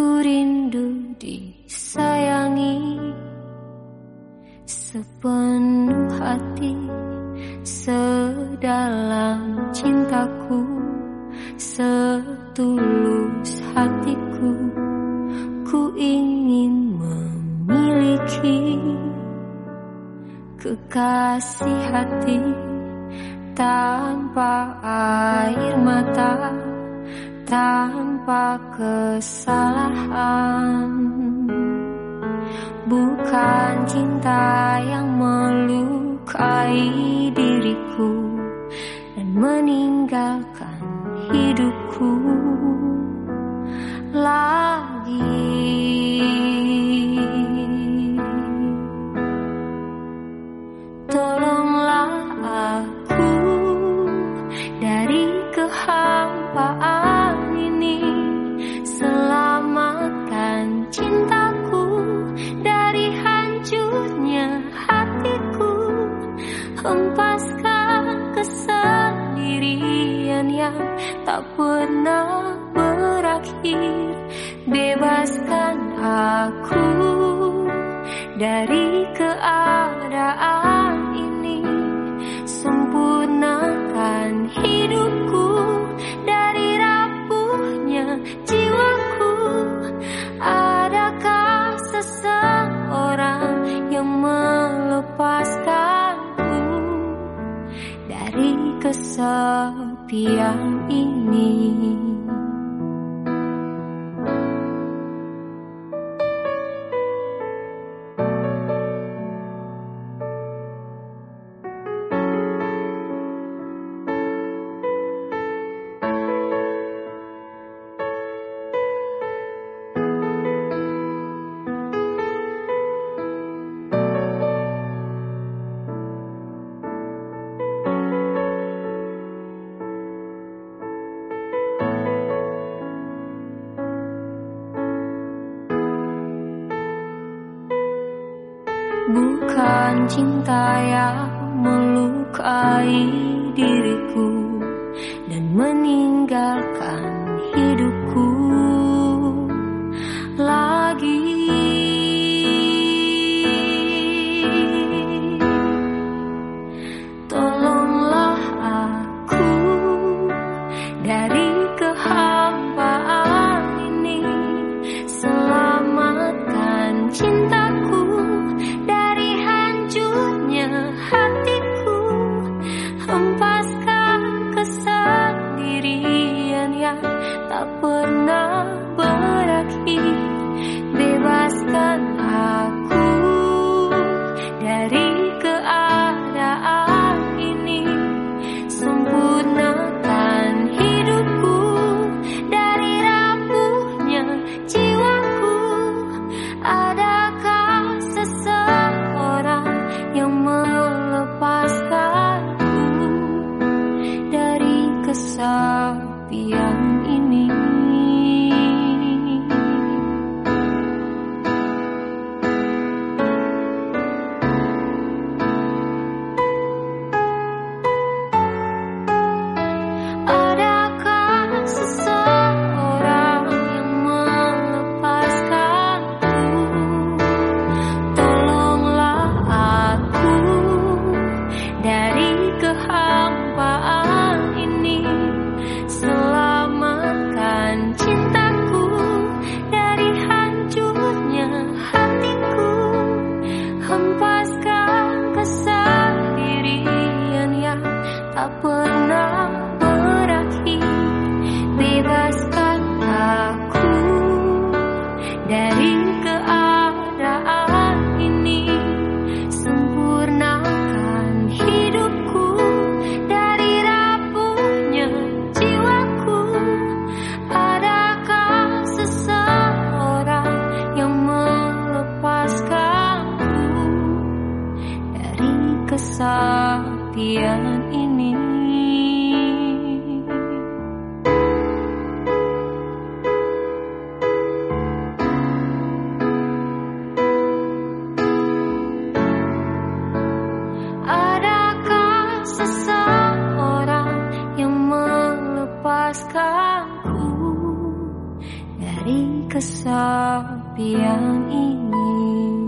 rindu disayangi sepenuh hati sedalam cintaku setulus hatiku. Ku ingin memiliki kekasih hati tanpa air mata tanpa kesalahan. Bukan cinta yang melukai diriku dan meninggalkan hidupku. Lagi tak pernah berakhir. Bebaskan aku dari keadaan kesepian ini. Bukan cinta yang melukai diriku dan meninggalkan hidupku tak dari kehampaan kesepian ini. Adakah seseorang yang melepaskanku dari kesepian ini